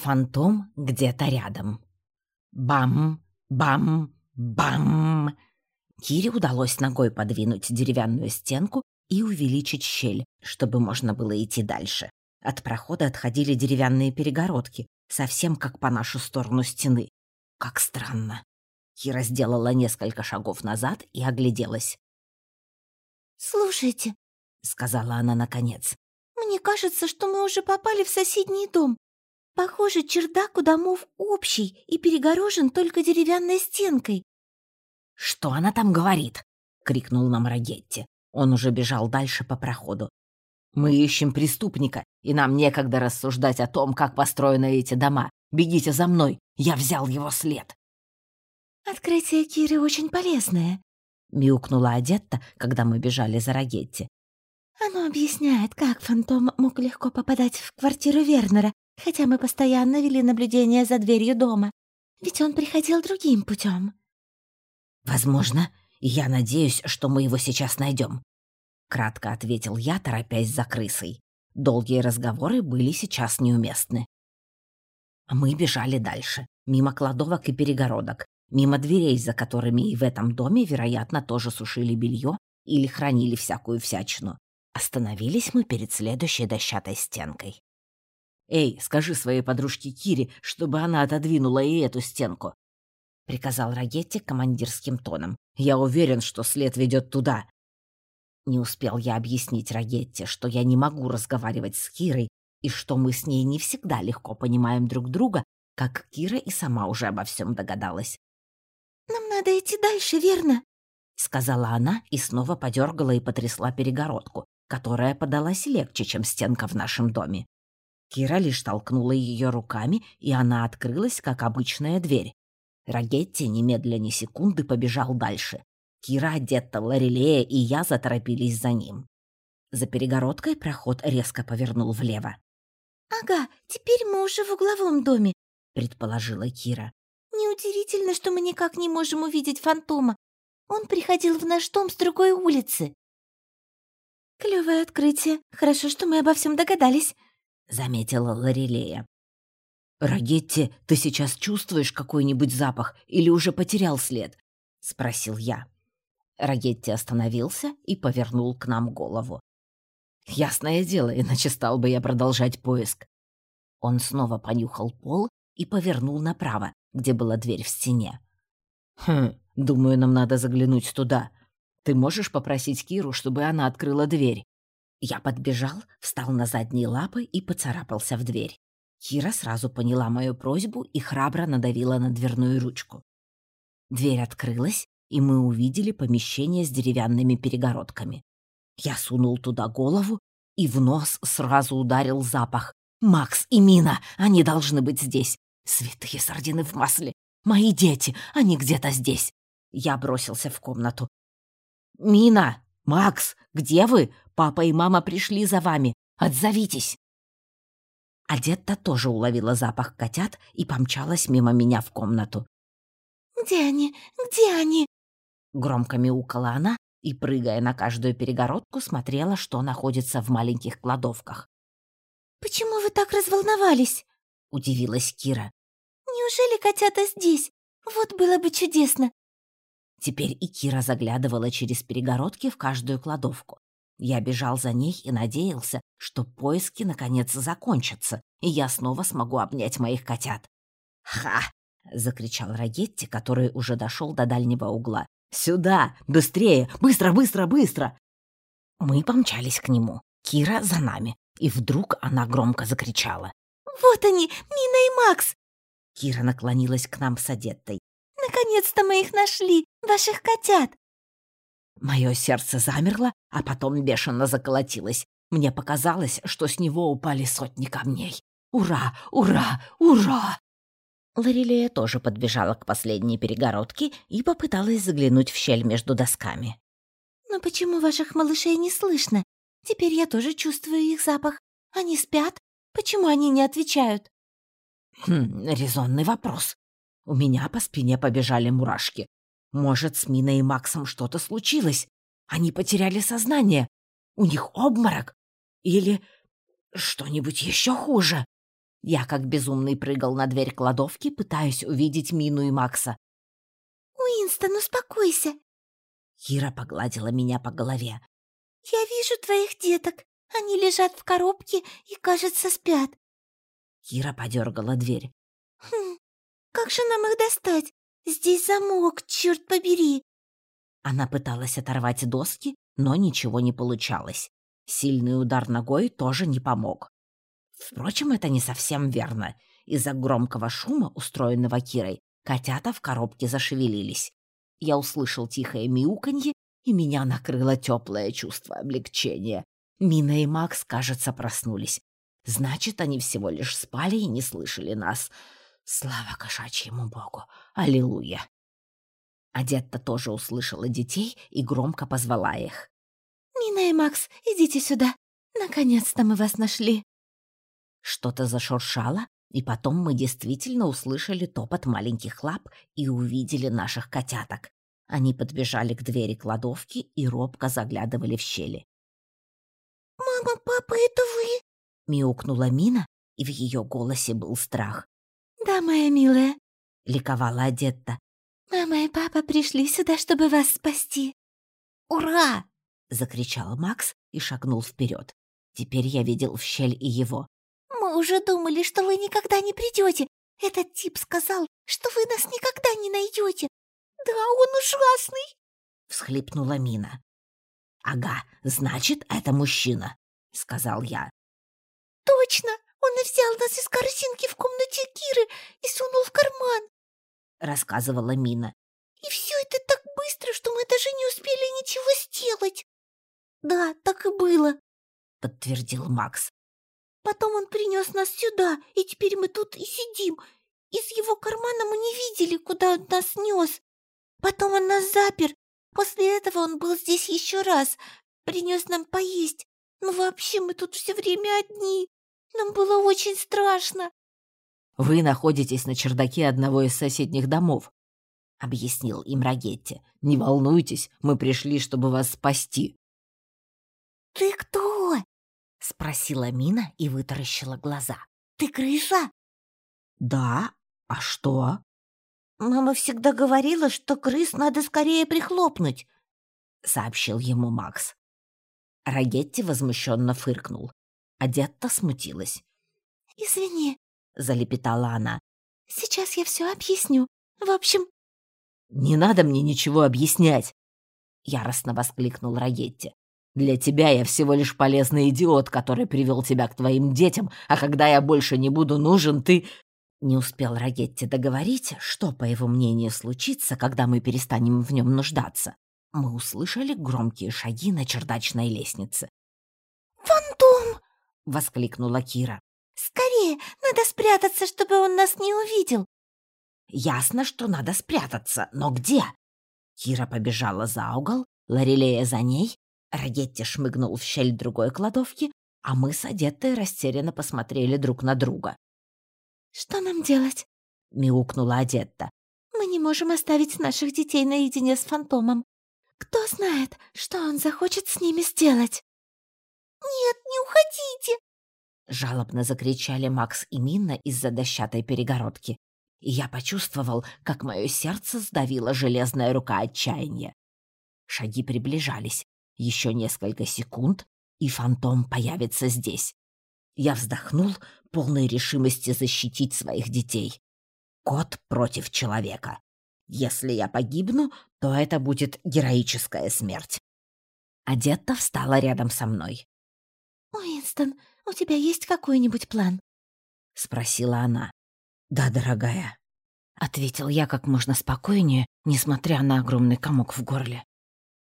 Фантом где-то рядом. Бам, бам, бам. Кире удалось ногой подвинуть деревянную стенку и увеличить щель, чтобы можно было идти дальше. От прохода отходили деревянные перегородки, совсем как по нашу сторону стены. Как странно. Кира сделала несколько шагов назад и огляделась. «Слушайте», — сказала она наконец, — «мне кажется, что мы уже попали в соседний дом. Похоже, чердак у домов общий и перегорожен только деревянной стенкой». «Что она там говорит?» — крикнул нам Рагетти. Он уже бежал дальше по проходу. «Мы ищем преступника, и нам некогда рассуждать о том, как построены эти дома. Бегите за мной, я взял его след». «Открытие Киры очень полезное», — мяукнула Адетта, когда мы бежали за Рагетти. «Оно объясняет, как фантом мог легко попадать в квартиру Вернера, хотя мы постоянно вели наблюдение за дверью дома. Ведь он приходил другим путем. «Возможно, я надеюсь, что мы его сейчас найдем», — кратко ответил я, торопясь за крысой. Долгие разговоры были сейчас неуместны. Мы бежали дальше, мимо кладовок и перегородок, мимо дверей, за которыми и в этом доме, вероятно, тоже сушили белье или хранили всякую всячину. Остановились мы перед следующей дощатой стенкой. «Эй, скажи своей подружке Кире, чтобы она отодвинула и эту стенку», — приказал Рагетти командирским тоном. «Я уверен, что след ведет туда». Не успел я объяснить Рагетти, что я не могу разговаривать с Кирой и что мы с ней не всегда легко понимаем друг друга, как Кира и сама уже обо всем догадалась. «Нам надо идти дальше, верно?» — сказала она и снова подергала и потрясла перегородку, которая подалась легче, чем стенка в нашем доме. Кира лишь толкнула ее руками, и она открылась, как обычная дверь. Рагетти немедля ни секунды побежал дальше. Кира, одета Лорелея и я заторопились за ним. За перегородкой проход резко повернул влево. «Ага, теперь мы уже в угловом доме», — предположила Кира. «Неудивительно, что мы никак не можем увидеть фантома. Он приходил в наш дом с другой улицы». «Клевое открытие. Хорошо, что мы обо всем догадались», заметила Лорелея. «Рагетти, ты сейчас чувствуешь какой-нибудь запах или уже потерял след?» — спросил я. Рагетти остановился и повернул к нам голову. «Ясное дело, иначе стал бы я продолжать поиск». Он снова понюхал пол и повернул направо, где была дверь в стене. «Хм, думаю, нам надо заглянуть туда. Ты можешь попросить Киру, чтобы она открыла дверь?» Я подбежал, встал на задние лапы и поцарапался в дверь. Кира сразу поняла мою просьбу и храбро надавила на дверную ручку. Дверь открылась, и мы увидели помещение с деревянными перегородками. Я сунул туда голову, и в нос сразу ударил запах. «Макс и Мина, они должны быть здесь! Святые сардины в масле! Мои дети, они где-то здесь!» Я бросился в комнату. «Мина! Макс, где вы? Папа и мама пришли за вами. Отзовитесь!» Адетта тоже уловила запах котят и помчалась мимо меня в комнату. «Где они? Где они?» Громко мяукала она и, прыгая на каждую перегородку, смотрела, что находится в маленьких кладовках. «Почему вы так разволновались?» — удивилась Кира. «Неужели котята здесь? Вот было бы чудесно!» Теперь и Кира заглядывала через перегородки в каждую кладовку. Я бежал за ней и надеялся, что поиски наконец закончатся, и я снова смогу обнять моих котят. «Ха!» — закричал Рагетти, который уже дошел до дальнего угла. «Сюда! Быстрее! Быстро, быстро, быстро!» Мы помчались к нему, Кира за нами, и вдруг она громко закричала. «Вот они, Мина и Макс!» Кира наклонилась к нам с Адеттой. «Наконец-то мы их нашли, ваших котят!» Мое сердце замерло, а потом бешено заколотилось. Мне показалось, что с него упали сотни камней. Ура! Ура! Ура! Лорелея тоже подбежала к последней перегородке и попыталась заглянуть в щель между досками. «Но почему ваших малышей не слышно? Теперь я тоже чувствую их запах. Они спят? Почему они не отвечают?» «Хм, резонный вопрос. У меня по спине побежали мурашки. Может, с Миной и Максом что-то случилось? Они потеряли сознание? У них обморок? Или что-нибудь еще хуже? Я как безумный прыгал на дверь кладовки, пытаясь увидеть Мину и Макса. «Уинстон, успокойся!» Кира погладила меня по голове. «Я вижу твоих деток. Они лежат в коробке и, кажется, спят». Кира подергала дверь. «Хм, как же нам их достать? Здесь замок, черт побери!» Она пыталась оторвать доски, но ничего не получалось. Сильный удар ногой тоже не помог. Впрочем, это не совсем верно. Из-за громкого шума, устроенного Кирой, котята в коробке зашевелились. Я услышал тихое мяуканье, и меня накрыло теплое чувство облегчения. Мина и Макс, кажется, проснулись. Значит, они всего лишь спали и не слышали нас. Слава кошачьему богу! Аллилуйя! Адетта тоже услышала детей и громко позвала их. «Мина и Макс, идите сюда. Наконец-то мы вас нашли». Что-то зашуршало, и потом мы действительно услышали топот маленьких лап и увидели наших котяток. Они подбежали к двери кладовки и робко заглядывали в щели. «Мама, папа, это вы?» — мяукнула Мина, и в ее голосе был страх. «Да, моя милая», — ликовала Адетта. «Мама и папа пришли сюда, чтобы вас спасти». «Ура!» — закричал Макс и шагнул вперед. Теперь я видел в щель и его. «Мы уже думали, что вы никогда не придете. Этот тип сказал, что вы нас никогда не найдете. Да, он ужасный!» — всхлипнула Мина. «Ага, значит, это мужчина», — сказал я. «Точно! Он и взял нас из корзинки в комнате Киры и сунул в карман!» — рассказывала Мина. «И все это так быстро, что мы даже не успели ничего сделать!» «Да, так и было», — подтвердил Макс. «Потом он принес нас сюда, и теперь мы тут и сидим. Из его кармана мы не видели, куда он нас нес. Потом он нас запер. После этого он был здесь еще раз, принес нам поесть. Но вообще мы тут все время одни. Нам было очень страшно». «Вы находитесь на чердаке одного из соседних домов», — объяснил им Рагетти. «Не волнуйтесь, мы пришли, чтобы вас спасти». «Ты кто?» — спросила Мина и вытаращила глаза. «Ты крыса?» «Да? А что?» «Мама всегда говорила, что крыс надо скорее прихлопнуть», — сообщил ему Макс. Рагетти возмущенно фыркнул. Адетта смутилась. «Извини», — залепетала она. «Сейчас я все объясню. В общем...» «Не надо мне ничего объяснять!» — яростно воскликнул Рагетти. Для тебя я всего лишь полезный идиот, который привел тебя к твоим детям, а когда я больше не буду нужен, ты...» Не успел Рагетти договорить, что, по его мнению, случится, когда мы перестанем в нем нуждаться. Мы услышали громкие шаги на чердачной лестнице. Воскликнула Кира. «Скорее, надо спрятаться, чтобы он нас не увидел!» «Ясно, что надо спрятаться, но где?» Кира побежала за угол, Лорелея за ней, Рагетти шмыгнул в щель другой кладовки, а мы с одетой растерянно посмотрели друг на друга. «Что нам делать?» — мяукнула Адетта. «Мы не можем оставить наших детей наедине с фантомом. Кто знает, что он захочет с ними сделать?» «Нет, не уходите!» Жалобно закричали Макс и Минна из-за дощатой перегородки. И я почувствовал, как мое сердце сдавила железная рука отчаяния. Шаги приближались. Еще несколько секунд, и фантом появится здесь. Я вздохнул, полной решимости защитить своих детей. Кот против человека. Если я погибну, то это будет героическая смерть. Адетта встала рядом со мной. «Уинстон, у тебя есть какой-нибудь план?» — спросила она. «Да, дорогая», — ответил я как можно спокойнее, несмотря на огромный комок в горле.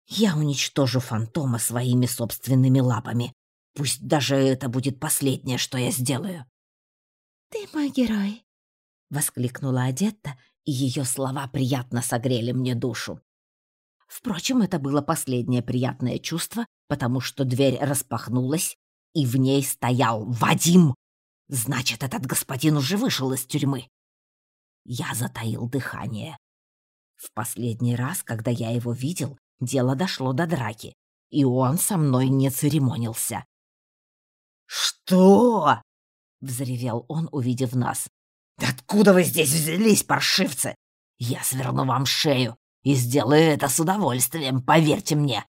Я уничтожу фантома своими собственными лапами. Пусть даже это будет последнее, что я сделаю. «Ты мой герой», — воскликнула Адетта, и ее слова приятно согрели мне душу. Впрочем, это было последнее приятное чувство, потому что дверь распахнулась, и в ней стоял Вадим. Значит, этот господин уже вышел из тюрьмы. Я затаил дыхание. В последний раз, когда я его видел, дело дошло до драки, и он со мной не церемонился. «Что?» — взревел он, увидев нас. «Откуда вы здесь взялись, паршивцы? Я сверну вам шею и сделаю это с удовольствием, поверьте мне.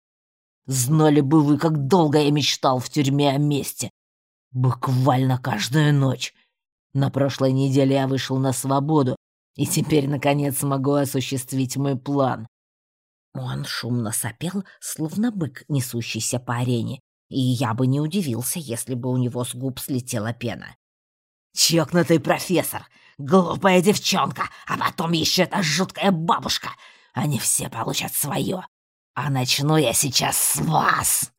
Знали бы вы, как долго я мечтал в тюрьме о месте. Буквально каждую ночь. На прошлой неделе я вышел на свободу, и теперь, наконец, могу осуществить мой план. Он шумно сопел, словно бык, несущийся по арене, и я бы не удивился, если бы у него с губ слетела пена. «Чокнутый профессор! Глупая девчонка! А потом еще эта жуткая бабушка! Они все получат свое! А начну я сейчас с вас!»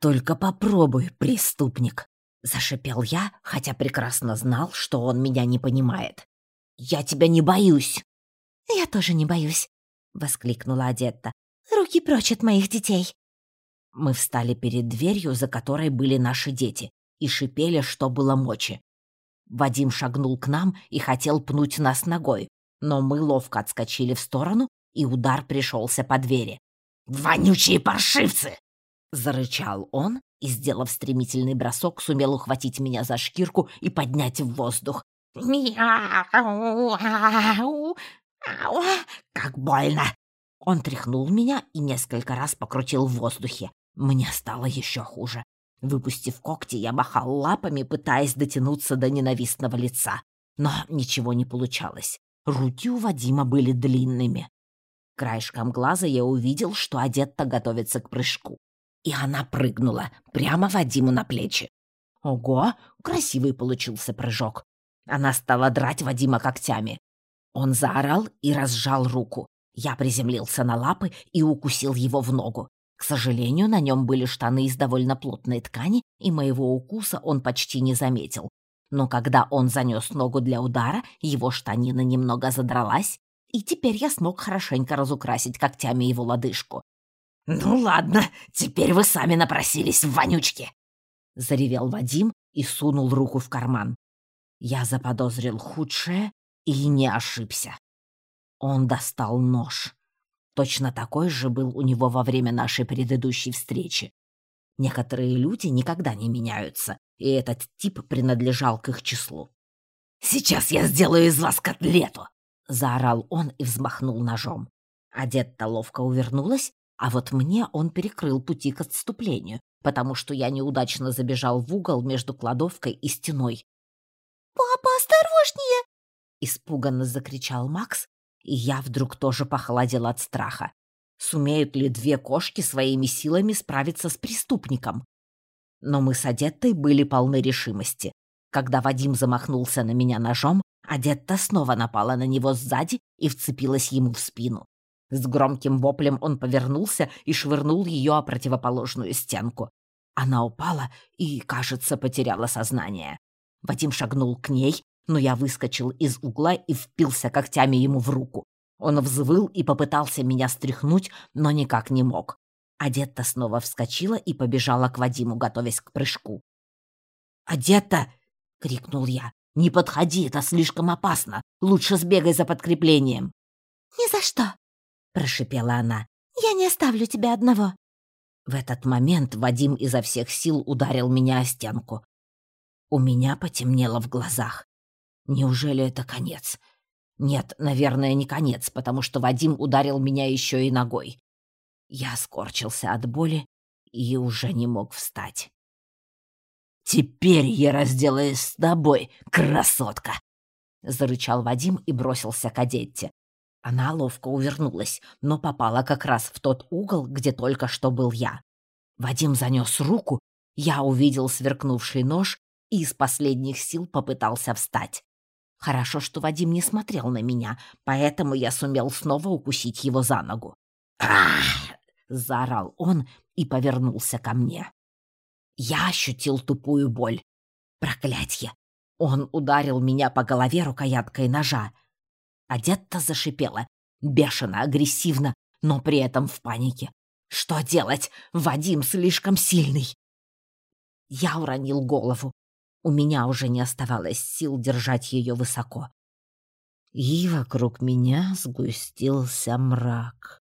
«Только попробуй, преступник!» — зашипел я, хотя прекрасно знал, что он меня не понимает. «Я тебя не боюсь!» «Я тоже не боюсь!» — воскликнула Адетта. «Руки прочь от моих детей!» Мы встали перед дверью, за которой были наши дети, и шипели, что было мочи. Вадим шагнул к нам и хотел пнуть нас ногой, но мы ловко отскочили в сторону, и удар пришелся по двери. «Вонючие паршивцы!» — зарычал он и, сделав стремительный бросок, сумел ухватить меня за шкирку и поднять в воздух. «Мяу! Как больно!» Он тряхнул меня и несколько раз покрутил в воздухе. Мне стало еще хуже. Выпустив когти, я махал лапами, пытаясь дотянуться до ненавистного лица. Но ничего не получалось. Руки у Вадима были длинными. Краешком глаза я увидел, что одетта готовится к прыжку. И она прыгнула прямо Вадиму на плечи. Ого, красивый получился прыжок. Она стала драть Вадима когтями. Он заорал и разжал руку. Я приземлился на лапы и укусил его в ногу. К сожалению, на нем были штаны из довольно плотной ткани, и моего укуса он почти не заметил. Но когда он занес ногу для удара, его штанина немного задралась, и теперь я смог хорошенько разукрасить когтями его лодыжку. «Ну ладно, теперь вы сами напросились в вонючки!» — заревел Вадим и сунул руку в карман. Я заподозрил худшее и не ошибся. Он достал нож. Точно такой же был у него во время нашей предыдущей встречи. Некоторые люди никогда не меняются, и этот тип принадлежал к их числу. «Сейчас я сделаю из вас котлету!» — заорал он и взмахнул ножом. Одетта ловко увернулась, а вот мне он перекрыл пути к отступлению, потому что я неудачно забежал в угол между кладовкой и стеной. «Папа, осторожнее!» — испуганно закричал Макс, и я вдруг тоже похолодел от страха. Сумеют ли две кошки своими силами справиться с преступником? Но мы с Адеттой были полны решимости. Когда Вадим замахнулся на меня ножом, Адетта снова напала на него сзади и вцепилась ему в спину. С громким воплем он повернулся и швырнул ее о противоположную стенку. Она упала и, кажется, потеряла сознание. Вадим шагнул к ней, но я выскочил из угла и впился когтями ему в руку. Он взвыл и попытался меня стряхнуть, но никак не мог. Адетта снова вскочила и побежала к Вадиму, готовясь к прыжку. «Адетта!» — крикнул я. «Не подходи, это слишком опасно. Лучше сбегай за подкреплением». «Ни за что!» — прошипела она. «Я не оставлю тебя одного». В этот момент Вадим изо всех сил ударил меня о стенку. У меня потемнело в глазах. Неужели это конец? Нет, наверное, не конец, потому что Вадим ударил меня еще и ногой. Я скорчился от боли и уже не мог встать. «Теперь я разделаюсь с тобой, красотка!» — зарычал Вадим и бросился к Адетте. Она ловко увернулась, но попала как раз в тот угол, где только что был я. Вадим занес руку, я увидел сверкнувший нож и из последних сил попытался встать. Хорошо, что Вадим не смотрел на меня, поэтому я сумел снова укусить его за ногу. «Ах!» — заорал он и повернулся ко мне. Я ощутил тупую боль. Проклятье! Он ударил меня по голове рукояткой ножа. Одетта зашипела, бешено, агрессивно, но при этом в панике. Что делать? Вадим слишком сильный. Я уронил голову, у меня уже не оставалось сил держать ее высоко. И вокруг меня сгустился мрак.